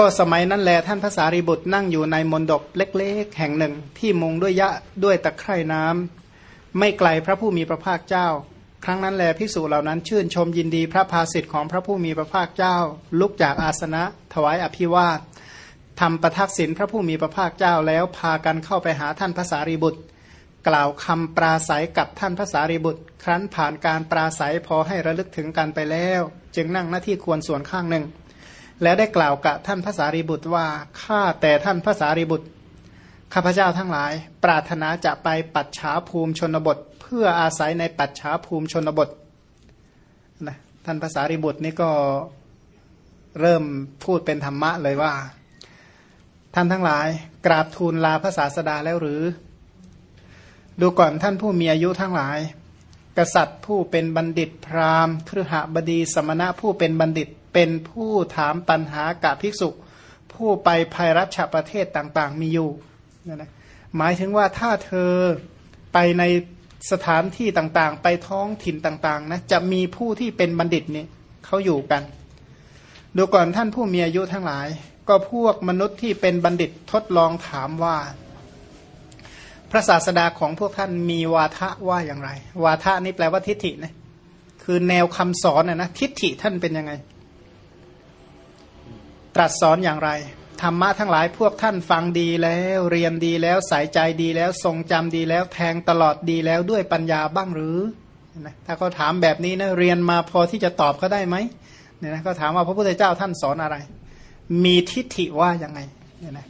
ก็สมัยนั้นแลท่านภาษารีบุตรนั่งอยู่ในมณฑปเล็กๆ แห่งหนึ่งที่มุงด้วยยะด้วยตะไคร่น้ำไม่ไกลพระผู้มีพระภาคเจ้า ครั้งนั้นแลพิสูจเหล่านั้นชื่นชมยินดีพระภาสิทธิ์ของพระผู้มีพระภาคเจ้า ลุกจากอาสนะ ถวายอภิวาททำประทักษิณพระผู้มีพระภาคเจ้าแล้วพากันเข้าไปหาท่านภาษารีบุตร กล่าวคำปราศัยกับท่านภาษารีบุตร ครั้นผ่านการปราศัยพอให้ระลึกถึงกันไปแล้ว จึงนั่งหน้าที่ควรส่วนข้างหนึ่ง แล้วได้กล่าวกับท่านภาษารีบุตรว่าข้าแต่ท่านภาษารีบุตรข้าพเจ้าทั้งหลาย ปรารถนาจะไปปัจฉาภูมิชนบท เพื่ออาศัยในปัจฉาภูมิชนบทนะท่านภาษารีบุตรนี่ก็เริ่มพูดเป็นธรรมะเลยว่า ท่านทั้งหลาย กราบทูลลาภาษาสดาแล้วหรือ ดูก่อนท่านผู้มีอายุทั้งหลาย กษัตริย์ผู้เป็นบัณฑิตพราหมณ์ครหบดี สมณะผู้เป็นบัณฑิต เป็นผู้ถามปัญหากับภิกษุ ผู้ไปภัยรัชประเทศต่างๆ มีอยู่นะนะหมายถึงว่าถ้าเธอไปในสถานที่ต่างๆ ไปท้องถิ่นต่างๆนะจะมีผู้ที่เป็นบัณฑิตนี่เขาอยู่กัน ดูก่อนท่านผู้มีอายุทั้งหลาย ก็พวกมนุษย์ที่เป็นบัณฑิตทดลองถามว่า พระศาสดาของพวกท่านมีวาทะว่าอย่างไร วาทะนี่แปลว่าทิฏฐินะคือแนวคำสอนนะนะทิฏฐิท่านเป็นยังไง ตรัสสอนอย่างไร ธรรมะทั้งหลายพวกท่านฟังดีแล้ว เรียนดีแล้วใส่ใจดีแล้ว ทรงจำดีแล้วแทงตลอดดีแล้วด้วยปัญญาบ้างหรือนะถ้าเขาถามแบบนี้นะเรียนมาพอที่จะตอบเขาได้ไหมเนี่ยนะเขาถามว่าพระพุทธเจ้าท่านสอนอะไร มีทิฏฐิว่ายังไงเนี่ยนะ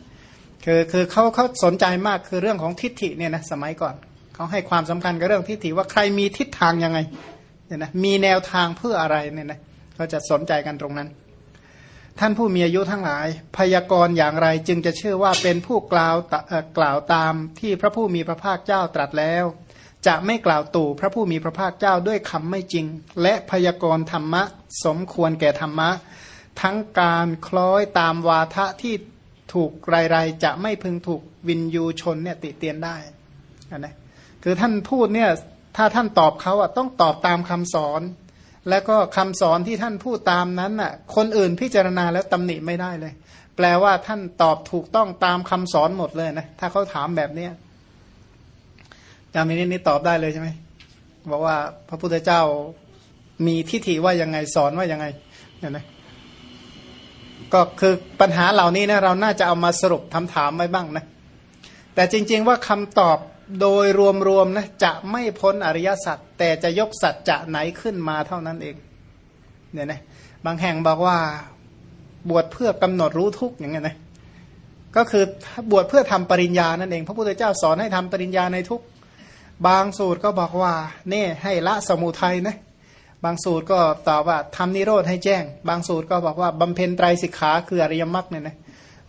คือคือเขาเขาสนใจมากคือเรื่องของทิฏฐิเนี่ยนะสมัยก่อนเขาให้ความสำคัญกับเรื่องทิฏฐิว่าใครมีทิศทางยังไงเนี่ยนะมีแนวทางเพื่ออะไรเนี่ยนะเขาจะสนใจกันตรงนั้น ท่านผู้มีอายุทั้งหลาย พยากรณ์อย่างไรจึงจะเชื่อว่าเป็นผู้กล่าวกล่าวตามที่พระผู้มีพระภาคเจ้าตรัสแล้ว จะไม่กล่าวตู่พระผู้มีพระภาคเจ้าด้วยคำไม่จริง และพยากรณ์ธรรมะ สมควรแก่ธรรมะ ทั้งการคล้อยตามวาทะที่ถูกไรๆจะไม่พึงถูกวินยูชนเนี่ยติเตียนได้นะคือท่านพูดเนี่ยถ้าท่านตอบเขาอะต้องตอบตามคำสอน แล้วก็คำสอนที่ท่านพูดตามนั้นน่ะ คนอื่นพิจารณาแล้วตำหนิไม่ได้เลย แปลว่าท่านตอบถูกต้องตามคำสอนหมดเลยนะถ้าเขาถามแบบเนี้ยจามินินี่ตอบได้เลยใช่ไหมบอกว่าพระพุทธเจ้ามีทิฏฐิว่ายังไงสอนว่ายังไงเนี่ยนะก็คือปัญหาเหล่านี้นะเราน่าจะเอามาสรุปทำถามไว้บ้างนะแต่จริง ๆ ว่าคำตอบ โดยรวมๆนะจะไม่พ้นอริยสัจแต่จะยกสัจจะไหนขึ้นมาเท่านั้นเองเนี่ยนะบางแห่งบอกว่าบวชเพื่อกำหนดรู้ทุกอย่างเงี้ยนะก็คือบวชเพื่อทำปริญญานั่นเอง พระพุทธเจ้าสอนให้ทำปริญญาในทุกบางสูตรก็บอกว่าเนี่ยให้ละสมุทัยนะบางสูตรก็ตอบว่าทำนิโรธให้แจ้ง บางสูตรก็บอกว่าบำเพ็ญไตรสิกขาคืออริยมรรคเนี่ยนะ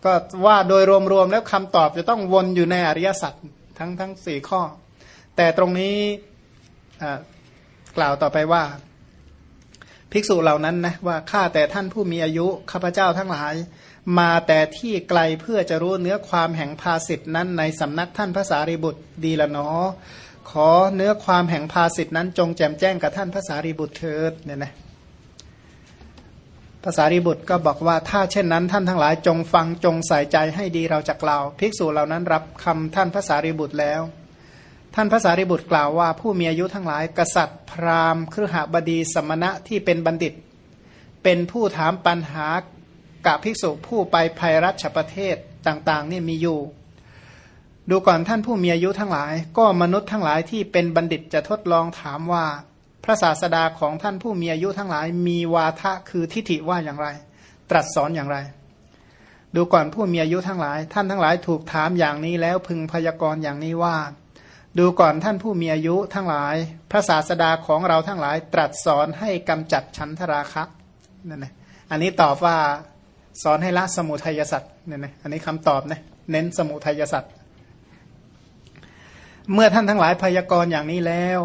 ก็ว่าโดยรวมๆแล้วคำตอบจะต้องวนอยู่ในอริยสัจ ทั้งทั้งสี่ข้อ แต่ตรงนี้กล่าวต่อไปว่า ภิกษุเหล่านั้นนะว่าข้าแต่ท่านผู้มีอายุข้าพเจ้าทั้งหลาย มาแต่ที่ไกลเพื่อจะรู้เนื้อความแห่งภาสิทธนั้นในสำนักท่านพระสารีบุตรดีละเนอขอเนื้อความแห่งภาสิทธนั้นจงแจมแจ้งกับท่านพระสารีบุตรเถิดเนี่ยนะ ภาษารีบุตรก็บอกว่าถ้าเช่นนั้นท่านทั้งหลายจงฟังจงใส่ใจให้ดีเราจะกล่าว ภิกษุเหล่านั้นรับคำท่านภาษารีบุตรแล้ว ท่านภาษารีบุตรกล่าวว่าผู้มีอายุทั้งหลาย กษัตริย์ พราหมณ์ครหบดีสมณะที่เป็นบัณฑิต เป็นผู้ถามปัญหากับภิกษุผู้ไปภัยรัชประเทศต่างๆนี่มีอยู่ ดูก่อนท่านผู้มีอายุทั้งหลาย ก็มนุษย์ทั้งหลายที่เป็นบัณฑิตจะทดลองถามว่า พระศาสดาของท่านผู้มีอายุทั้งหลาย มีวาทะคือทิฏฐิว่าอย่างไร ตรัสสอนอย่างไร ดูก่อนผู้มีอายุทั้งหลาย ท่านทั้งหลายถูกถามอย่างนี้แล้วพึงพยากรณ์อย่างนี้ว่า ดูก่อนท่านผู้มีอายุทั้งหลาย พระศาสดาของเราทั้งหลาย ตรัสสอนให้กำจัดฉันทราคะนั่นนะอันนี้ตอบว่าสอนให้ละสมุทัยสัตว์เนี่ยนะอันนี้คำตอบนะเน้นสมุทัยสัตว์เมื่อท่านทั้งหลายพยากรณ์อย่างนี้แล้ว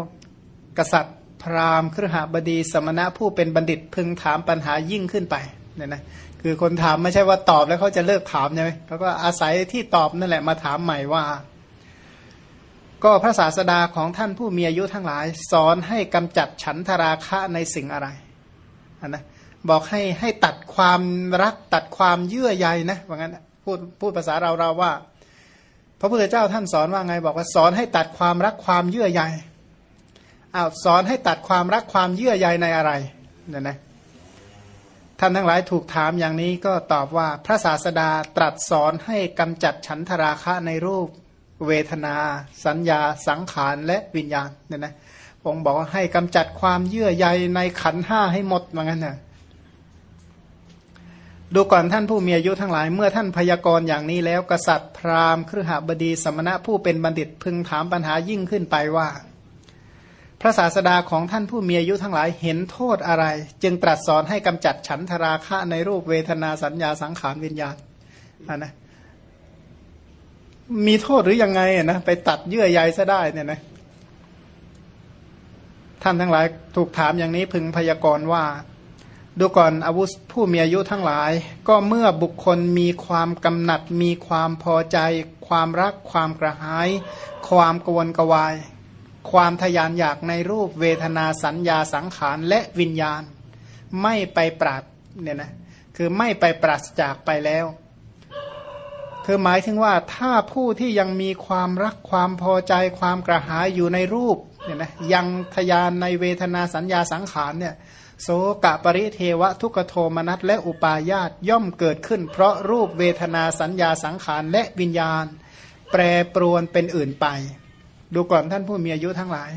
กษัตริย์ พราหมณ์ครหบดีสมณะผู้เป็นบัณฑิตพึงถามปัญหายิ่งขึ้นไปเนี่ยนะคือคนถามไม่ใช่ว่าตอบแล้วเขาจะเลิกถามใช่ไหมเขาก็อาศัยที่ตอบนั่นแหละมาถามใหม่ว่า ก็พระศาสดาของท่านผู้มีอายุทั้งหลาย สอนให้กำจัดฉันทราคะในสิ่งอะไรนนะบอกให้ให้ตัดความรักตัดความเยื่อใยนะว่างั้นพูดพูดภาษาเราเราว่า พระพุทธเจ้าท่านสอนว่าไง บอกว่าสอนให้ตัดความรักความเยื่อใย อ้าวสอนให้ตัดความรักความเยื่อใยในอะไรเนี่ยนะท่านทั้งหลายถูกถามอย่างนี้ก็ตอบว่าพระศาสดาตรัสสอนให้กำจัดฉันทราคะในรูป เวทนา สัญญา สังขารและวิญญาณเนี่ยนะองค์บอกว่าให้กำจัดความเยื่อใยในขันห้าให้หมดเหมือนกันนะดูก่อนท่านผู้มีอายุทั้งหลาย เมื่อท่านพยากรณ์อย่างนี้แล้ว กษัตริย์พราหมณ์ครหบดีสมณะผู้เป็นบัณฑิตพึงถามปัญหายิ่งขึ้นไปว่า พระศาสดาของท่านผู้มีอายุทั้งหลายเห็นโทษอะไร จึงตรัสสอนให้กำจัดฉันทราคะในรูปเวทนาสัญญาสังขารวิญญาณอ่านะมีโทษหรือยังไงนะไปตัดเยื่อใยซะได้เนี่ยนะท่านทั้งหลายถูกถามอย่างนี้พึงพยากรณ์ว่า ดูก่อนอาวุธผู้มีอายุทั้งหลาย ก็เมื่อบุคคลมีความกำหนัด มีความพอใจ ความรัก ความกระหาย ความกวนกวาย ความทยานอยากในรูปเวทนาสัญญาสังขารและวิญญาณ ไม่ไปปราดเนี่ยนะคือไม่ไปปราศจากไปแล้ว คือหมายถึงว่าถ้าผู้ที่ยังมีความรักความพอใจความกระหายอยู่ในรูปเนี่ยนะยังทยานในเวทนาสัญญาสังขารเนี่ยโสกะปริเทวะทุกโทมนัสและอุปาญาตย่อมเกิดขึ้น เพราะรูปเวทนาสัญญาสังขารและวิญญาณ แปรปรวนเป็นอื่นไป ดูก่อนท่านผู้มีอายุทั้งหลาย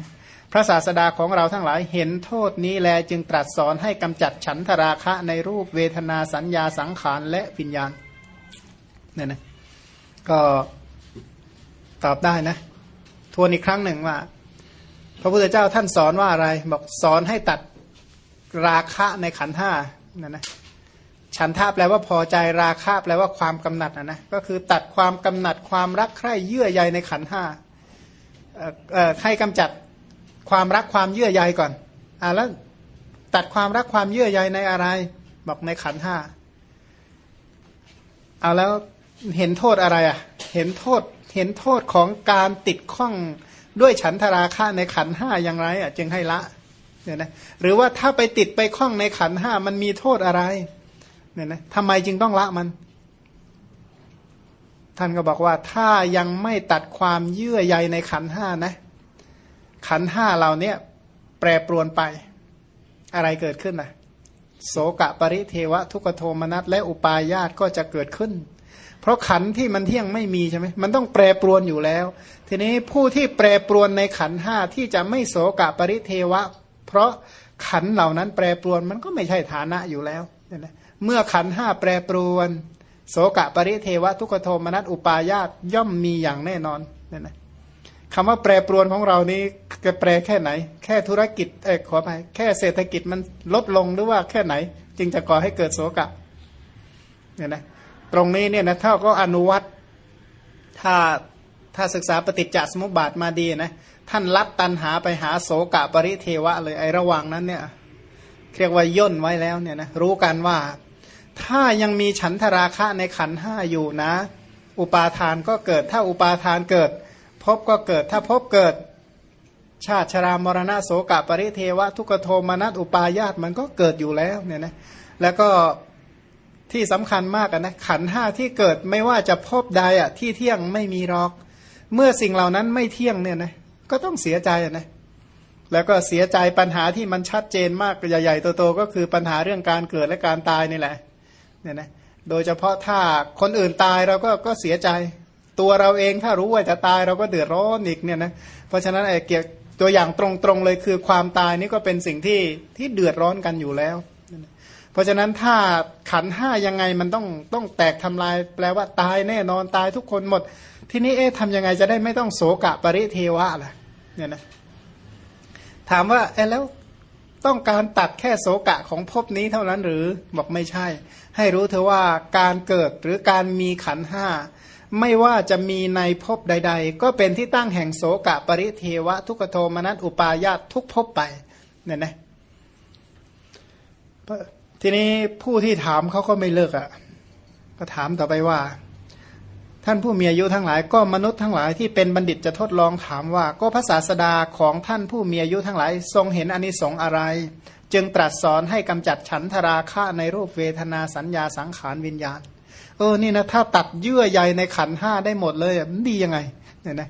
พระศาสดาของเราทั้งหลายเห็นโทษนี้แลจึงตรัสสอนให้กำจัดฉันทราคะในรูปเวทนาสัญญาสังขารและวิญญาณเนี่ยนะก็ตอบได้นะทวนอีกครั้งหนึ่งว่า พระพุทธเจ้าท่านสอนว่าอะไร บอกสอนให้ตัดราคะในขันห้านั่นนะฉันท่าแปลว่าพอใจราคะแปลว่าความกำหนัดนะนะก็คือตัดความกำหนัดความรักใคร่เยื่อใยในขันห้า ให้กำจัดความรักความเยื่อใยก่อนอ่าแล้วตัดความรักความเยื่อใยในอะไร บอกในขันห้าเอาแล้วเห็นโทษอะไรอะ เห็นโทษเห็นโทษของการติดข้องด้วยฉันทราคะในขันห้าอย่างไรอะจึงให้ละเนี่ยนะหรือว่าถ้าไปติดไปข้องในขันห้ามันมีโทษอะไรเนี่ยนะทำไมจึงต้องละมัน ท่านก็บอกว่าถ้ายังไม่ตัดความเยื่อใยในขันห้านะ ขันห้าเราเนี่ยแปรปรวนไป อะไรเกิดขึ้นนะโสกะปริเทวะทุกโทมนัสและอุปาญาตก็จะเกิดขึ้น เพราะขันที่มันเที่ยงไม่มีใช่ไหมมันต้องแปรปรวนอยู่แล้ว ทีนี้ผู้ที่แปรปรวนในขันห้าที่จะไม่โสกะปริเทวะ เพราะขันเหล่านั้นแปรปรวนมันก็ไม่ใช่ฐานะอยู่แล้วเมื่อขันห้าแปรปรวน โสกะปริเทวะทุกโทมนัสอุปาญาตย่อมมีอย่างแน่นอนเนี่ยนะคำว่าแปรปรวนของเรานี้จะแปรแค่ไหน แค่ธุรกิจเออขอไปแค่เศรษฐกิจมันลดลงหรือว่าแค่ไหน จึงจะก่อให้เกิดโสกะเนี่ยนะตรงนี้เนี่ยนะถ้าก็อนุวัตถ้าถ้าศึกษาปฏิจจสมุปบาทมาดีนะท่านลัดตันหาไปหาโสกะปริเทวะเลยไอระหว่างนั้นเนี่ยเรียกว่าย่นไว้แล้วเนี่ยนะรู้กันว่า ถ้ายังมีฉันทราคะในขันห้าอยู่นะ อุปาทานก็เกิด ถ้าอุปาทานเกิดพบก็เกิด ถ้าพบเกิด ชาติชรามรณะโสกะปริเทวะ ทุกโทมนัสอุปาญาตมันก็เกิดอยู่แล้วเนี่ยนะแล้วก็ที่สำคัญมากนะขันห้าที่เกิดไม่ว่าจะพบใดอะที่เที่ยงไม่มีหรอก เมื่อสิ่งเหล่านั้นไม่เที่ยงเนี่ยนะก็ต้องเสียใจนะแล้วก็เสียใจปัญหาที่มันชัดเจนมากใหญ่ๆโตๆก็คือปัญหาเรื่องการเกิดและการตายนี่แหละ เนี่ยนะโดยเฉพาะถ้าคนอื่นตายเราก็ก็เสียใจ ตัวเราเองถ้ารู้ว่าจะตายเราก็เดือดร้อนอีกเนี่ยนะเพราะฉะนั้นไอ้เกี่ยวตัวอย่างตรงๆเลยคือความตายนี่ก็เป็นสิ่งที่ที่เดือดร้อนกันอยู่แล้ว เพราะฉะนั้นถ้าขันห้ายังไงมันต้องต้องแตกทำลายแปลว่าตายแน่นอนตายทุกคนหมด ทีนี้เอ๊ะทำยังไงจะได้ไม่ต้องโศกะปริเทวะล่ะเนี่ยนะถามว่าเอ๊ะแล้วต้องการตัดแค่โศกะของภพนี้เท่านั้นหรือบอกไม่ใช่ ให้รู้เถอว่าการเกิดหรือการมีขันห้าไม่ว่าจะมีในภพใด ๆ ก็เป็นที่ตั้งแห่งโศกะปริเทวะ ทุกโทมนัสอุปายาตทุกภพไปเนี่ยนะทีนี้ผู้ที่ถามเขาก็ไม่เลิกอะ่ะ ก็ถามต่อไปว่า ท่านผู้มีอายุทั้งหลาย ก็มนุษย์ทั้งหลายที่เป็นบัณฑิตจะทดลองถามว่า ก็พระศาสดาของท่านผู้มีอายุทั้งหลาย ทรงเห็นอนิสงส์อะไร จึงตรัสสอนให้กำจัดฉันทราคะในรูปเวทนาสัญญาสังขารวิญญาณ เออนี่นะถ้าตัดเยื่อใยในขันห้าได้หมดเลยมันดียังไงเนี่ยนะ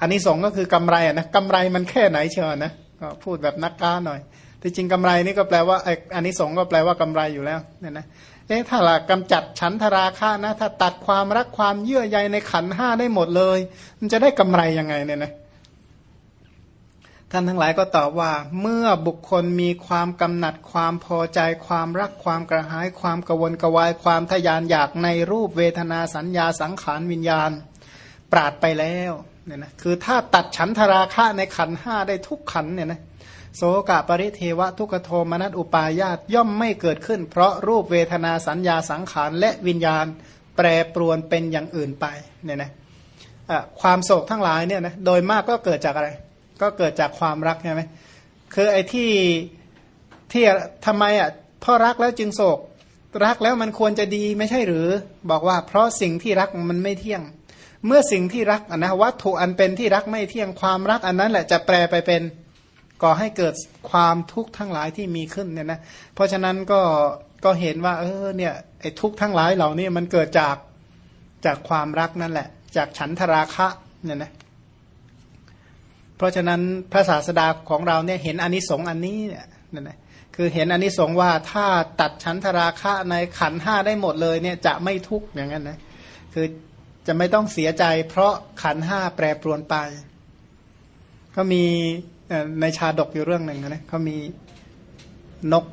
อันนี้สองก็คือกำไรอะนะกำไรมันแค่ไหนเชียวนะก็พูดแบบนักการหน่อยที่จริงกำไรนี่ก็แปลว่าไอ้อันนี้สองก็แปลว่ากำไรอยู่แล้วเนี่ยนะเอ๊ะถ้าละกำจัดฉันทราคะนะ ถ้าตัดความรักความเยื่อใยในขันห้าได้หมดเลย มันจะได้กำไรยังไงเนี่ยนะ ท่านทั้งหลายก็ตอบว่า เมื่อบุคคลมีความกำหนัดความพอใจ ความรักความกระหาย ความกวนกวาย ความทยานอยากในรูปเวทนาสัญญาสังขารวิญญาณ ปราดไปแล้วเนี่ยนะคือถ้าตัดฉันทราคะในขันห้าได้ทุกขันเนี่ยนะโสกะปริเทวะทุกโทมนัสอุปายาตย่อมไม่เกิดขึ้น เพราะรูปเวทนาสัญญาสังขารและวิญญาณ แปรปรวนเป็นอย่างอื่นไปเนี่ยนะความโศกทั้งหลายเนี่ยนะโดยมากก็เกิดจากอะไร ก็เกิดจากความรักใช่ไหมคือไอ้ที่ที่ทำไมอะพ่อรักแล้วจึงโศก รักแล้วมันควรจะดีไม่ใช่หรือ บอกว่าเพราะสิ่งที่รักมันไม่เที่ยง เมื่อสิ่งที่รักนะวัตถุอันเป็นที่รักไม่เที่ยงความรักอันนั้นแหละจะแปลไปเป็นก่อให้เกิดความทุกข์ทั้งหลายที่มีขึ้นเนี่ยนะเพราะฉะนั้นก็ก็เห็นว่า เออเนี่ยไอ้ทุกข์ทั้งหลายเหล่านี้มันเกิดจากจากความรักนั่นแหละ จากฉันทราคะเนี่ยนะ เพราะฉะนั้นพระศาสดาของเราเนี่ยเห็นอนนิสงส์อันนี้เนี่ยนั่นแหละคือเห็นอนนิสงส์ว่าถ้าตัดชั้นทราคะในขันห้าได้หมดเลยเนี่ยจะไม่ทุกข์อย่างนั้นนะคือจะไม่ต้องเสียใจ เพราะขันห้าแปรปรวนไป ก็มีในชาดกอยู่เรื่องหนึ่งนะเขามีนก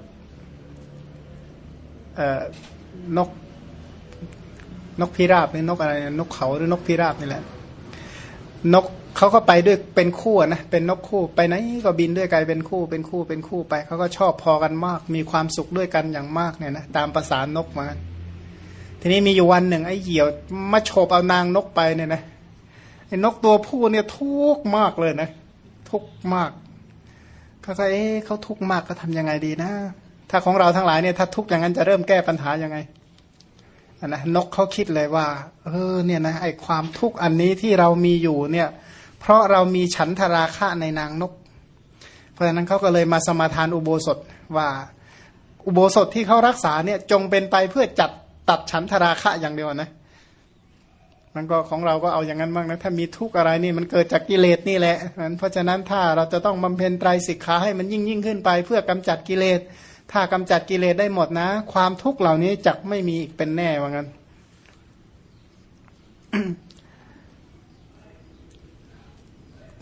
นกนกพิราบหรือนกอะไรนกเขาหรือนกพิราบนี่แหละ นก เขาก็ไปด้วยเป็นคู่นะเป็นนกคู่ไปไหนก็บินด้วยกันเป็นคู่เป็นคู่เป็นคู่ไปเขาก็ชอบพอกันมาก มีความสุขด้วยกันอย่างมากเนี่ยนะตามภาษานกมาทีนี้มีอยู่วันหนึ่งไอ้เหยี่ยวมาโฉบเอานางนกไปเนี่ยนะไอ้นกตัวผู้เนี่ยทุกข์มากเลยนะทุกข์มากเขาก็เอ๊ะเขาทุกข์มากก็ทำยังไงดีนะ ถ้าของเราทั้งหลายเนี่ยถ้าทุกข์อย่างนั้นจะเริ่มแก้ปัญหายังไงนะนกเขาคิดเลยว่า เออเนี่ยนะไอ้ความทุกข์อันนี้ที่เรามีอยู่เนี่ย เพราะเรามีฉันทราคะในนางนก เพราะฉะนั้นเขาก็เลยมาสมาทานอุโบสถว่าอุโบสถที่เขารักษาเนี่ยจงเป็นไปเพื่อจัดตัดฉันทราคะอย่างเดียวนะมันก็ของเราก็เอาอย่างนั้นบ้างนะถ้ามีทุกข์อะไรนี่มันเกิดจากกิเลสนี่แหละเพราะฉะนั้นถ้าเราจะต้องบำเพ็ญไตรสิกขาให้มันยิ่งยิ่งขึ้นไป เพื่อกำจัดกิเลส ถ้ากำจัดกิเลสได้หมดนะ ความทุกข์เหล่านี้จะไม่มีอีกเป็นแน่ว่างั้น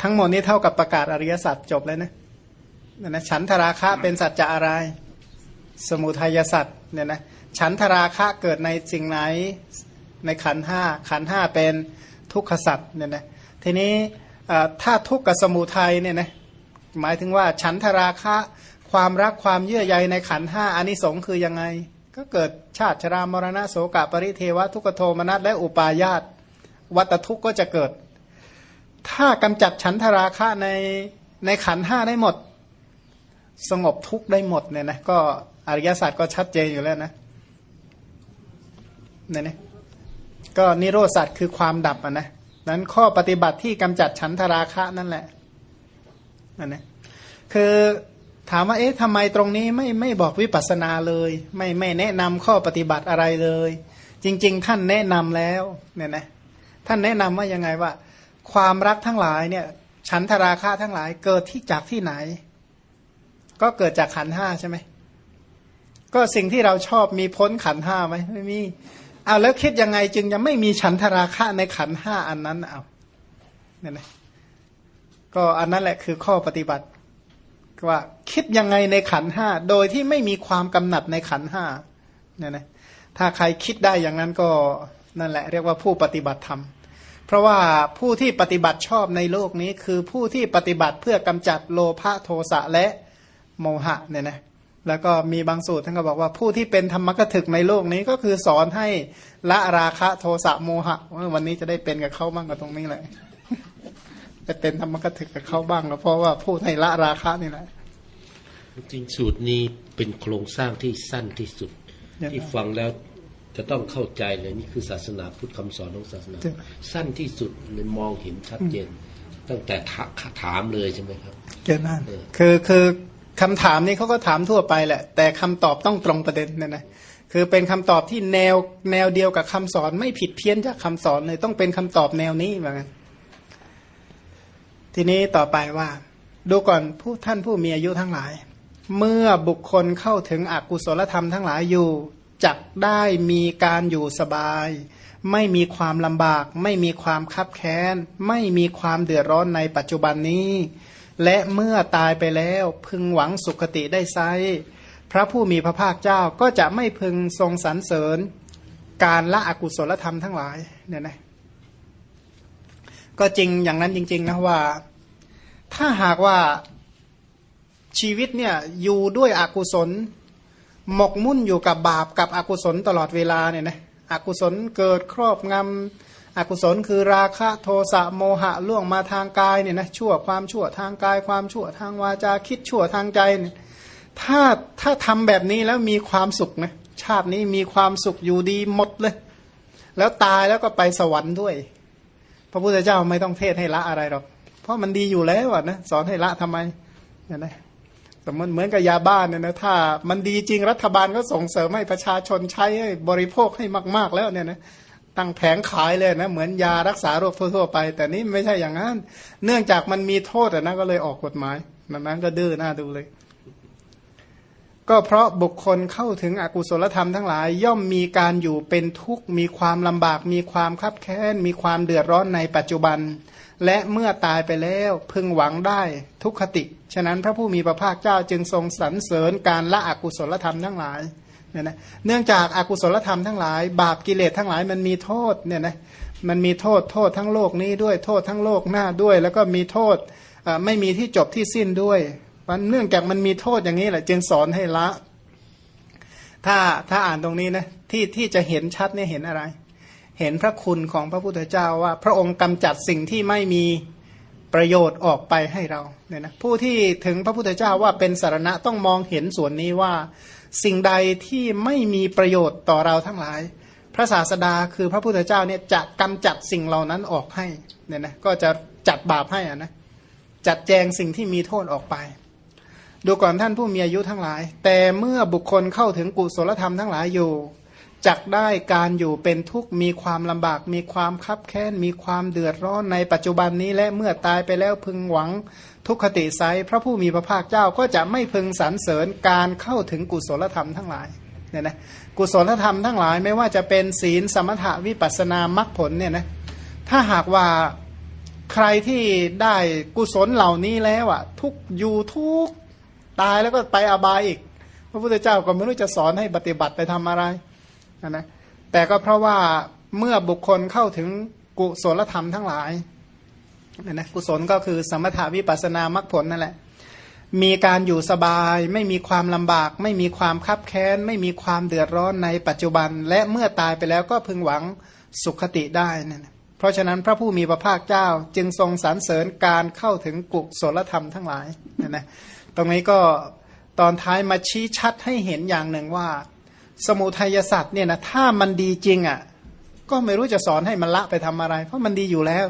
ทั้งหมดนี้เท่ากับประกาศอริยสัจจบเลยนะนะฉันทราคะเป็นสัจจะอะไร สมุทัยสัจเนี่ยนะฉันทราคะเกิดในสิ่งไหนในขันห้าขันห้าเป็นทุกขสัจเนี่ยนะทีนี้ถ้าทุกข์กับสมุทัยเนี่ยนะหมายถึงว่าฉันทราคะความรักความเยื่อใยในขันห้าอันนี้สงคือยังไง ก็เกิดชาติชรามรณะโสกปริเทวะทุกโทมนัสและอุปาญาตวัตทุกข์ก็จะเกิด ถ้ากำจัดฉันทราคะในในขันห้าได้หมด สงบทุกได้หมดเนี่ยนะก็อริยศาสตร์ก็ชัดเจนอยู่แล้วนะเนี่ยนะก็นิโรธสัตว์คือความดับอะนะนั้นข้อปฏิบัติที่กำจัดฉันทราคะนั่นแหละนั่นนะคือถามว่าเอ๊ะทำไมตรงนี้ไม่ไม่บอกวิปัสนาเลย ไม่ไม่แนะนำข้อปฏิบัติอะไรเลย จริง ๆ ท่านแนะนำแล้วเนี่ยนะท่านแนะนำว่ายังไงว่า ความรักทั้งหลายเนี่ยฉันทราคะทั้งหลายเกิดที่จากที่ไหน ก็เกิดจากขันห้าใช่ไหมก็สิ่งที่เราชอบมีพ้นขันห้าไหมไม่มีเอาแล้วคิดยังไงจึงยังไม่มีฉันทราคะในขันห้าอันนั้นเอาเนี่ยนะก็อันนั้นแหละคือข้อปฏิบัติว่าคิดยังไงในขันห้าโดยที่ไม่มีความกำหนัดในขันห้าเนี่ยนะถ้าใครคิดได้อย่างนั้นก็นั่นแหละ เรียกว่าผู้ปฏิบัติธรรม เพราะว่าผู้ที่ปฏิบัติชอบในโลกนี้ คือผู้ที่ปฏิบัติเพื่อกำจัดโลภะโทสะและโมหะเนี่ยนะแล้วก็มีบางสูตรท่านก็บอกว่าผู้ที่เป็นธรรมกถึกในโลกนี้ก็คือสอนให้ละราคะโทสะโมหะวันนี้จะได้เป็นกับเขาบ้างกับตรงนี้แหละจะเป็นธรรมกถึกกับเขาบ้างก็เพราะว่าพูดให้ละราคะนี่แหละจริงสูตรนี้เป็นโครงสร้างที่สั้นที่สุด ที่ฟังแล้ว จะต้องเข้าใจเลยนี่คือศาสนาพุทธคำสอนของศาสนา สั้นที่สุดเลยมองเห็นชัดเจน ตั้งแต่ถามเลยใช่ไหมครับเจนนั่นคือคือคำถามนี้เขาก็ถามทั่วไปแหละ แต่คำตอบต้องตรงประเด็นเนี่ยนะคือเป็นคำตอบที่แนวแนวเดียวกับคำสอนไม่ผิดเพี้ยนจากคำสอนเลยต้องเป็นคำตอบแนวนี้เหมือนกันทีนี้ต่อไปว่า ดูก่อนผู้ท่านผู้มีอายุทั้งหลาย เมื่อบุคคลเข้าถึงอกุศลธรรมทั้งหลายอยู่ จักได้มีการอยู่สบาย ไม่มีความลำบาก ไม่มีความคับแค้น ไม่มีความเดือดร้อนในปัจจุบันนี้ และเมื่อตายไปแล้วพึงหวังสุขติได้ไซพระผู้มีพระภาคเจ้าก็จะไม่พึงทรงสรรเสริญ การละอกุศลธรรมทั้งหลายเนี่ยนะก็จริงอย่างนั้นจริง ๆ นะว่า ถ้าหากว่าชีวิตเนี่ยอยู่ด้วยอกุศล หมกมุ่นอยู่กับบาปกับอกุศลตลอดเวลาเนี่ยนะอกุศลเกิดครอบงำอกุศลคือราคะโทสะโมหะล่วงมาทางกายเนี่ยนะชั่วความชั่วทางกาย ความชั่วทางวาจาคิดชั่วทางใจเนี่ยถ้าถ้าทำแบบนี้แล้วมีความสุขนะชาตินี้มีความสุขอยู่ดีหมดเลย แล้วตายแล้วก็ไปสวรรค์ด้วย พระพุทธเจ้าไม่ต้องเทศให้ละอะไรหรอกเพราะมันดีอยู่แล้วนะสอนให้ละทำไมเนี่ยนะ แต่มันเหมือนกับยาบ้านเนี่ยนะถ้า มันดีจริงรัฐบาลก็ส่งเสริมให้ประชาชนใช้ให้บริโภคให้มาก ๆ แล้วเนี่ยนะตั้งแผงขายเลยนะเหมือนยารักษาโรคทั่วๆไป แต่นี้ไม่ใช่อย่างนั้น เนื่องจากมันมีโทษนะก็เลยออกกฎหมายดังนั้นก็ดื้อหน้าดูเลย ก็เพราะบุคคลเข้าถึงอกุศลธรรมทั้งหลาย ย่อมมีการอยู่เป็นทุกข์มีความลำบาก มีความคับแค้นมีความเดือดร้อนในปัจจุบัน และเมื่อตายไปแล้วพึงหวังได้ทุกขติ ฉะนั้นพระผู้มีพระภาคเจ้าจึงทรงสรรเสริญการละอกุศลธรรมทั้งหลายเนี่ยนะเนื่องจากอากุศลธรรมทั้งหลาย บาปกิเลสทั้งหลายมันมีโทษเนี่ยนะมันมีโทษโทษทั้งโลกนี้ด้วยโทษทั้งโลกหน้าด้วย แล้วก็มีโทษไม่มีที่จบที่สิ้นด้วยมันเนื่องจากมันมีโทษอย่างนี้แหละจึงสอนให้ละ ถ้าถ้าอ่านตรงนี้นะที่ที่จะเห็นชัดเนี่ยเห็นอะไร เห็นพระคุณของพระพุทธเจ้าว่า พระองค์กำจัดสิ่งที่ไม่มี ประโยชน์ออกไปให้เราเนี่ยนะผู้ที่ถึงพระพุทธเจ้าว่าเป็นสารณะต้องมองเห็นส่วนนี้ว่า สิ่งใดที่ไม่มีประโยชน์ต่อเราทั้งหลาย พระศาสดาคือพระพุทธเจ้าเนี่ยจะกำจัดสิ่งเหล่านั้นออกให้เนี่ยนะก็จะจัดบาปให้อะนะจัดแจงสิ่งที่มีโทษออกไป ดูก่อนท่านผู้มีอายุทั้งหลาย แต่เมื่อบุคคลเข้าถึงกุศลธรรมทั้งหลายอยู่ จักได้การอยู่เป็นทุกข์มีความลำบาก มีความคับแค้น มีความเดือดร้อนในปัจจุบันนี้และเมื่อตายไปแล้วพึงหวังทุกขติไซพระผู้มีพระภาคเจ้าก็จะไม่พึงสรรเสริญการเข้าถึงกุศลธรรมทั้งหลายเนี่ยนะกุศลธรรมทั้งหลายไม่ว่าจะเป็นศีลสมถะวิปัสนามรรคผลเนี่ยนะถ้าหากว่าใครที่ได้กุศลเหล่านี้แล้วอะทุกอยู่ทุกตายแล้วก็ไปอบายอีก พระพุทธเจ้าก็ไม่รู้จะสอนให้ปฏิบัติไปทำอะไร นะแต่ก็เพราะว่าเมื่อบุคคลเข้าถึงกุศลธรรมทั้งหลายนะนะกุศลก็คือสมถาวิปัสนามรรคผลนั่นแหละ มีการอยู่สบาย ไม่มีความลำบาก ไม่มีความคับแค้น ไม่มีความเดือดร้อนในปัจจุบัน และเมื่อตายไปแล้วก็พึงหวังสุขติได้นั่นเพราะฉะนั้นพระผู้มีพระภาคเจ้าจึงทรงสรรเสริญการเข้าถึงกุศลธรรมทั้งหลายนะนะตรงนี้ก็ตอนท้ายมาชี้ชัดให้เห็นอย่างหนึ่งว่า สมุทัยสัตว์เนี่ยนะถ้ามันดีจริงอะ่ะก็ไม่รู้จะสอนให้มันละไปทำอะไร เพราะมันดีอยู่แล้ว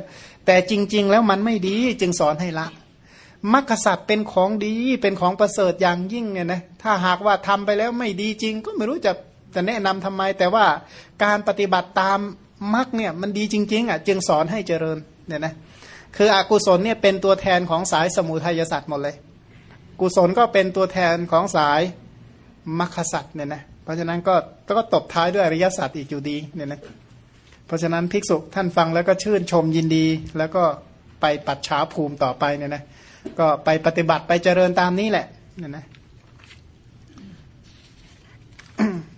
แต่จริง ๆ แล้วมันไม่ดีจึงสอนให้ละมรรคสัตว์เป็นของดีเป็นของประเสริฐอย่างยิ่งเนี่ยนะถ้าหากว่าทำไปแล้วไม่ดีจริง ก็ไม่รู้จะจะแนะนำทำไม แต่ว่าการปฏิบัติตามมรรคเนี่ยมันดีจริง ๆอะจึงสอนให้เจริญเนี่ยนะคืออกุศลเนี่ยเป็นตัวแทนของสายสมุทัยสัตว์หมดเลย กุศลก็เป็นตัวแทนของสายมรรคสัตว์เนี่ยนะ เพราะฉะนั้นก็ก็ตบท้ายด้วยอริยสัจอีกอยู่ดีเนี่ยนะเพราะฉะนั้นภิกษุท่านฟังแล้วก็ชื่นชมยินดี แล้วก็ไปปัดฉาภูมิต่อไปเนี่ยนะก็ไปปฏิบัติไปเจริญตามนี้แหละเนี่ยนะ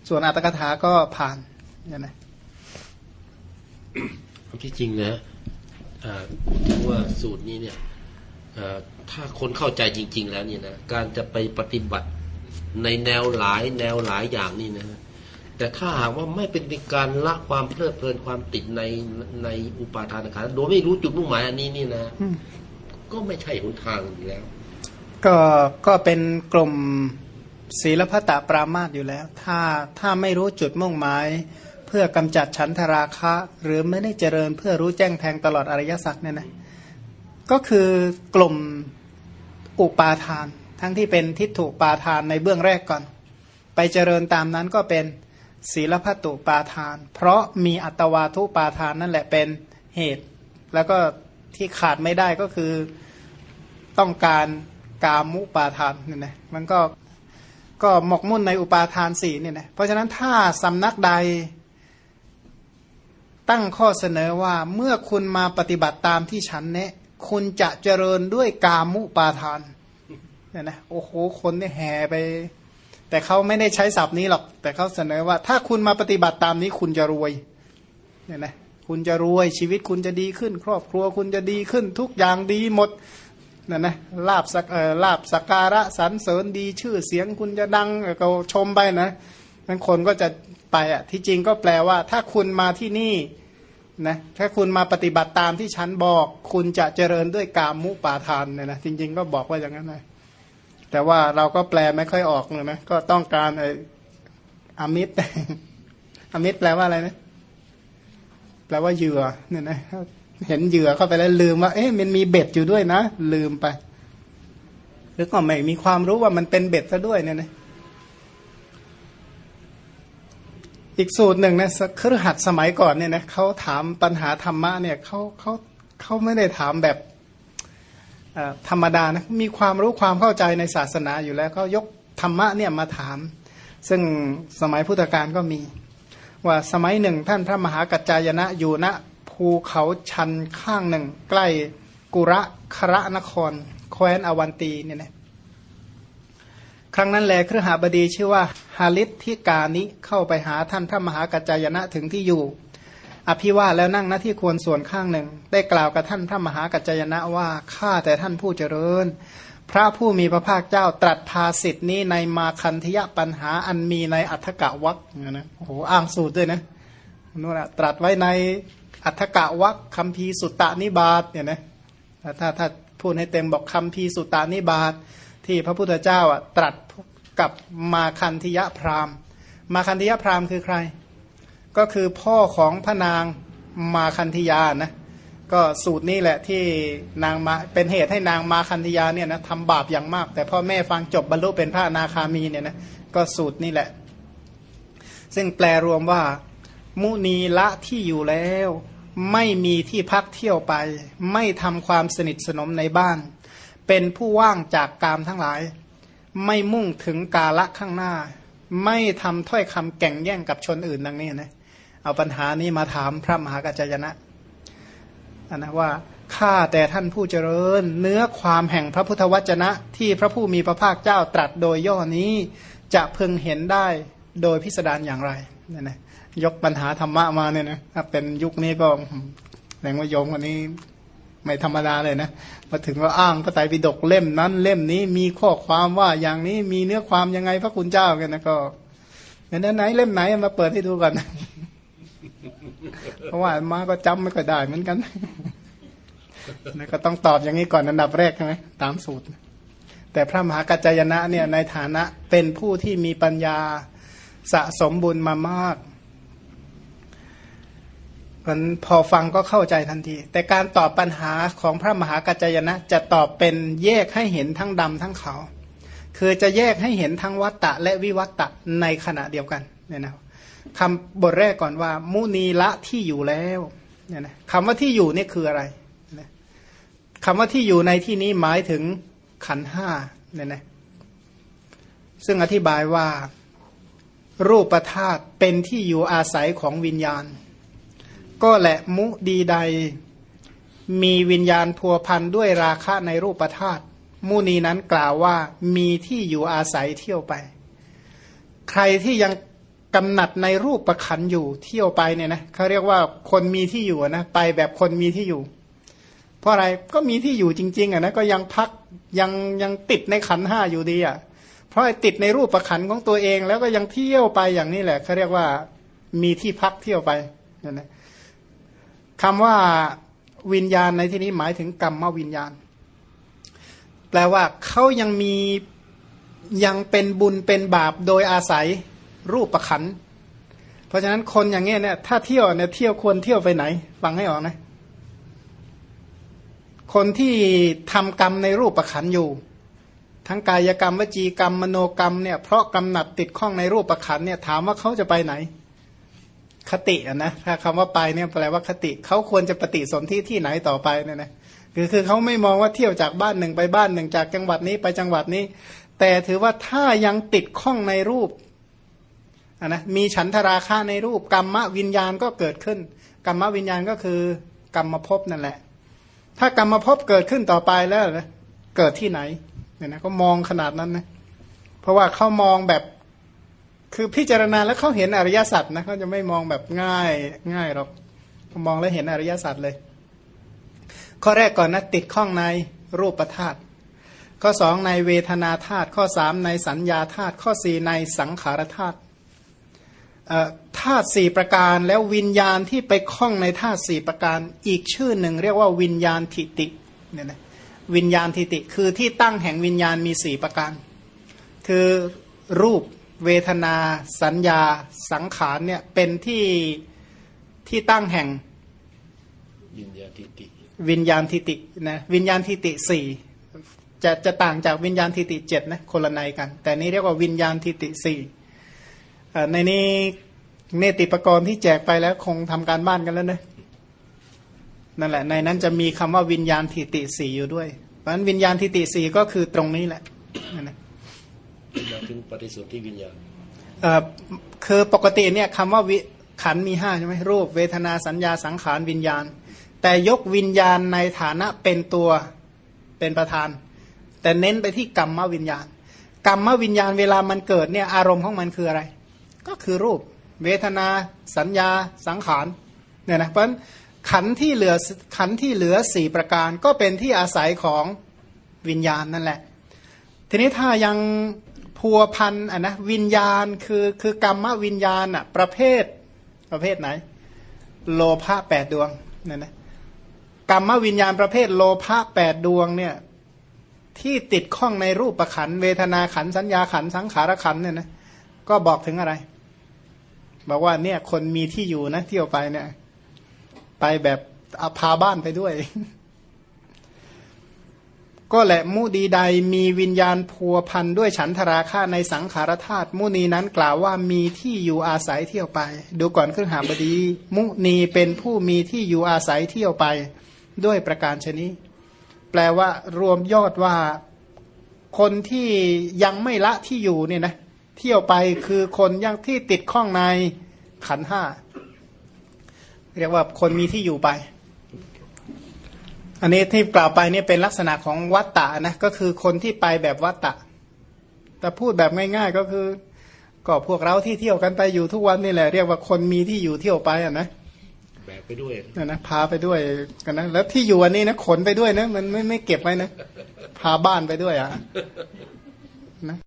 ส่วนอัตถกถาก็ผ่านเนี่ยนะที่จริงนะว่าสูตรนี้เนี่ยถ้าคนเข้าใจจริง ๆ แล้วเนี่ยนะการจะไปปฏิบัติ ในแนวหลายแนวหลายอย่างนี่นะแต่ถ้าหากว่าไม่เป็นการละความเพลิดเพลินความติดในในอุปาทานขันโดยไม่รู้จุดมุ่งหมายอันนี้นี่นะ ก็ไม่ใช่หนทางอยู่แล้ว ก็ก็เป็นกลุ่มศีลพัตตปรามาตอยู่แล้ว ถ้าถ้าไม่รู้จุดมุ่งหมาย เพื่อกำจัดฉันทราคะ หรือไม่ได้เจริญเพื่อรู้แจ้งแทงตลอดอริยสัจเนี่ยนะก็คือกลุ่มอุปาทาน ทั้งที่เป็นทิฏฐุปาทานในเบื้องแรกก่อน ไปเจริญตามนั้นก็เป็นศีลพัตุปาทาน เพราะมีอัตวาทุปาทานนั่นแหละเป็นเหตุ แล้วก็ที่ขาดไม่ได้ก็คือต้องการกามุปาทานเนี่ยนะมันก็ก็หมกมุ่นในอุปาทานสี่เนี่ยนะเพราะฉะนั้นถ้าสำนักใดตั้งข้อเสนอว่าเมื่อคุณมาปฏิบัติตามที่ฉันเนะ คุณจะเจริญด้วยกามุปาทาน เนี่ยนะโอ้โหคนเนี่ยแห่ไป แต่เขาไม่ได้ใช้ศัพท์นี้หรอก แต่เขาเสนอว่า ถ้าคุณมาปฏิบัติตามนี้คุณจะรวยเนี่ยนะคุณจะรวยชีวิตคุณจะดีขึ้น ครอบครัวคุณจะดีขึ้น ทุกอย่างดีหมดนั่นนะลาบสักเออลาบสักการะสรรเสริญดีชื่อเสียงคุณจะดังก็ชมไปนะนั้นคนก็จะไปอะที่จริงก็แปลว่า ถ้าคุณมาที่นี่นะถ้าคุณมาปฏิบัติตามที่ฉันบอก คุณจะเจริญด้วยกามมุปาทานเนี่ยนะจริง ๆ ก็บอกว่าอย่างนั้นนะ แต่ว่าเราก็แปลไม่ค่อยออกเลยนะก็ต้องการไออมิตรอมิตรแปลว่าอะไรนะแปลว่าเหยื่อเนี่ยนะเห็นเหยื่อเข้าไปแล้วลืมว่า เอ๊ะมันมีเบ็ดอยู่ด้วยนะ ลืมไปหรือก็ไม่มีความรู้ว่ามันเป็นเบ็ดซะด้วยเนี่ยนะอีกสูตรหนึ่งนะครหัสสมัยก่อนเนี่ยนะเขาถามปัญหาธรรมะเนี่ยเขาเขาเขาไม่ได้ถามแบบ ธรรมดานะมีความรู้ความเข้าใจในศาสนาอยู่แล้วเขายกธรรมะเนี่ยมาถาม ซึ่งสมัยพุทธกาลก็มี ว่าสมัยหนึ่งท่านพระมหากัจจายนะอยู่ณภูเขาชันข้างหนึ่ง ใกล้กุระคระนคร แคว้นอวันตีเนี่ยนะครั้งนั้นแลเครือหาบดีชื่อว่าฮาลิททิกานิเข้าไปหาท่านพระมหากัจจายนะถึงที่อยู่ อภิวาแล้วนั่งหน้าที่ควรส่วนข้างหนึ่ง ได้กล่าวกับท่านพระมหากัจจายนะว่าข้าแต่ท่านผู้เจริญ พระผู้มีพระภาคเจ้าตรัสภาสิทธินี้ในมาคันธยปัญหาอันมีในอัฏฐกะวักนะโอ้โหอ้างสูตรด้วยนะนู่นแหละตรัสไว้ในอัฏฐกะวักคำพีสุตตานิบาตเนี่ยนะถ้าถ้าพูดให้เต็มบอกคำพีสุตตานิบาตที่พระพุทธเจ้าอะตรัสกับมาคันธยพราหมณ์ มาคันธยพราหมณ์คือใคร ก็คือพ่อของพระนางมาคันธยานะก็สูตรนี้แหละที่นางมาเป็นเหตุให้นางมาคันธยาเนี่ยนะทำบาปอย่างมาก แต่พ่อแม่ฟังจบบรรลุเป็นพระนาคามีเนี่ยนะก็สูตรนี้แหละ ซึ่งแปลรวมว่า มุนีละที่อยู่แล้ว ไม่มีที่พักเที่ยวไป ไม่ทำความสนิทสนมในบ้าน เป็นผู้ว่างจากกามทั้งหลาย ไม่มุ่งถึงกาละข้างหน้า ไม่ทำถ้อยคำแก่งแย่งกับชนอื่นดังนี้นะ เอาปัญหานี้มาถามพระมหากัจจยนะนนะว่าข้าแต่ท่านผู้เจริญ เนื้อความแห่งพระพุทธวจนะที่พระผู้มีพระภาคเจ้าตรัสโดยย่อนี้จะพึงเห็นได้โดยพิสดารอย่างไรเนี่ยนะยกปัญหาธรรมะมาเนี่ยนะถ้าเป็นยุคนี้ก็แรงว่าโยมวันนี้ไม่ธรรมดาเลยนะมาถึงว่าอ้างพระไตรปิฎกเล่มนั้น เล่มนี้มีข้อความว่าอย่างนี้มีเนื้อความยังไงพระคุณเจ้ากันนะก็อย่างนั้นไหนเล่มไหนมาเปิดให้ดูก่อน เพราะว่ามาก็จำไม่ค่อยได้เหมือนกันนะก็ต้องตอบอย่างนี้ก่อนอันดับแรกใช่ไหมตามสูตร แต่พระมหากัจจยนะเนี่ยในฐานะเป็นผู้ที่มีปัญญาสะสมบุญมามากมันพอฟังก็เข้าใจทันที แต่การตอบปัญหาของพระมหากัจจยนะ จะตอบเป็นแยกให้เห็นทั้งดำทั้งขาวคือจะแยกให้เห็นทั้งวัตตะและวิวัตตะในขณะเดียวกันเนี่ยนะค คำบทแรกก่อนว่า มุนีละที่อยู่แล้วเนี่ยนะคำว่าที่อยู่นี่คืออะไรนะคำว่าที่อยู่ในที่นี้หมายถึงขันห้าเนี่ยนะซึ่งอธิบายว่ารูปธาตุเป็นที่อยู่อาศัยของวิญญาณ ก็แหละมุดีใด มีวิญญาณพัวพันด้วยราคะในรูปธาตุมุนีนั้นกล่าวว่ามีที่อยู่อาศัยเที่ยวไป ใครที่ยัง กำหนัดในรูปประคันอยู่เที่ยวไปเนี่ยนะเขาเรียกว่าคนมีที่อยู่นะไปแบบคนมีที่อยู่ เพราะอะไรก็มีที่อยู่จริง ๆอะนะก็ยังพักยังยังติดในขันห้าอยู่ดีอะเพราะติดในรูปประคันของตัวเองแล้วก็ยังเที่ยวไปอย่างนี้แหละเขาเรียกว่ามีที่พักเที่ยวไปนั่นนะคำว่าวิญญาณในที่นี้หมายถึงกรรมวิญญาณ แปลว่าเขายังมียังเป็นบุญเป็นบาปโดยอาศัย รูปประคัน เพราะฉะนั้นคนอย่างเงี้ยเนี่ยถ้าเที่ยวเนี่ยเที่ยวควรเที่ยวไปไหน ฟังให้ออกนะ คนที่ทำกรรมในรูปประคันอยู่ ทั้งกายกรรมวจีกรรมมโนกรรมเนี่ยเพราะกำหนัดติดข้องในรูปประขันเนี่ยถามว่าเขาจะไปไหน คติอะนะถ้าคำว่าไปเนี่ยแปลว่าคติเขาควรจะปฏิสนธิที่ไหนต่อไปเนี่ยนะคือคือเขาไม่มองว่าเที่ยวจากบ้านหนึ่งไปบ้านหนึ่งจากจังหวัดนี้ไปจังหวัดนี้ แต่ถือว่าถ้ายังติดข้องในรูปะนะมีฉันทราคาในรูปกรรมวิญญาณก็เกิดขึ้น กรรมวิญญาณก็คือกรรมภพนั่นแหละ ถ้ากรรมภพเกิดขึ้นต่อไปแล้วนะเกิดที่ไหนเนี่ยนะก็มองขนาดนั้นนะเพราะว่าเขามองแบบคือพิจารณาแล้วเขาเห็นอริยสัจนะเขาจะไม่มองแบบง่ายง่ายหรอกมองแล้วเห็นอริยสัจเลย ข้อแรกก่อนนะติดข้องในรูปธาตุข้อสองในเวทนาธาตุข้อสามในสัญญาธาตุข้อสี่ในสังขารธาตุ ธาตุสี่ประการแล้ววิญญาณที่ไปคล้องในธาตุสี่ประการอีกชื่อหนึ่ง เรียกว่าวิญญาณทิติเนี่ยนะวิญญาณทิติคือที่ตั้งแห่งวิญญาณมีสี่ประการ คือรูปเวทนา สัญญา สังขารเนี่ยเป็นที่ที่ตั้งแห่งวิญญาทิติวิญญาณทิตินะวิญญาณทิติสี่จะจะต่างจากวิญญาณทิติเจ็ดนะคนละในกัน แต่นี้เรียกว่าวิญญาณทิติสี่ ในนี้เนติปกรณ์ที่แจกไปแล้วคงทำการบ้านกันแล้วนะนั่นแหละ ในนั้นจะมีคำว่าวิญญาณทิติสี่อยู่ด้วย เพราะฉะนั้นวิญญาณทิติสี่ก็คือตรงนี้แหละนั่นนะหมายถึงปฏิสนธิวิญญาณเอ่อคือปกติเนี่ยคำว่าวิขันธ์มีห้าใช่ไหมรูปเวทนาสัญญาสังขารวิญญาณ แต่ยกวิญญาณในฐานะเป็นตัวเป็นประธาน แต่เน้นไปที่กรรมวิญญาณ กรรมวิญญาณเวลามันเกิดเนี่ยอารมณ์ของมันคืออะไร ก็คือรูป เวทนา สัญญา สังขารเนี่ยนะเพราะฉะนั้นขันที่เหลือขันที่เหลือสี่ประการก็เป็นที่อาศัยของวิญญาณนั่นแหละ ทีนี้ถ้ายังพัวพันอะนะวิญญาณคือคือกรรมวิญญาณอะประเภทประเภทไหน โลภะแปดดวงเนี่ยนะกรรมวิญญาณประเภทโลภะแปดดวงเนี่ยที่ติดข้องในรูปประขันเวทนาขันสัญญาขันสังขารขันเนี่ยนะก็บอกถึงอะไร บอกว่าเนี่ย คนมีที่อยู่นะเที่ยวไปเนี่ย ไปแบบอาพาบ้านไปด้วย ก็แหละมุดีใดมีวิญญาณพัวพันด้วยฉันทราคะในสังขารธาตุมุนีนั้นกล่าวว่ามีที่อยู่อาศัยเที่ยวไป ดูก่อนขึ้นหาบดี มุนีเป็นผู้มีที่อยู่อาศัยเที่ยวไปด้วยประการชนี้แปลว่ารวมยอดว่าคนที่ยังไม่ละที่อยู่เนี่ยนะ เที่ยวไปคือคนยังที่ติดข้องในขันธ์ห้าเรียกว่าคนมีที่อยู่ไป อันนี้ที่กล่าวไปเนี่ยเป็นลักษณะของวัตตะนะก็คือคนที่ไปแบบวัตตะ แต่พูดแบบง่าย ๆก็คือ ก็พวกเราที่เที่ยวกันไปอยู่ทุกวันนี่แหละเรียกว่าคนมีที่อยู่เที่ยวไปอะนะแบกไปด้วยนะนะพาไปด้วยกันนะแล้วที่อยู่อันนี้นะขนไปด้วยนะมันไม่ไม่เก็บไว้นะพาบ้านไปด้วยอะนะ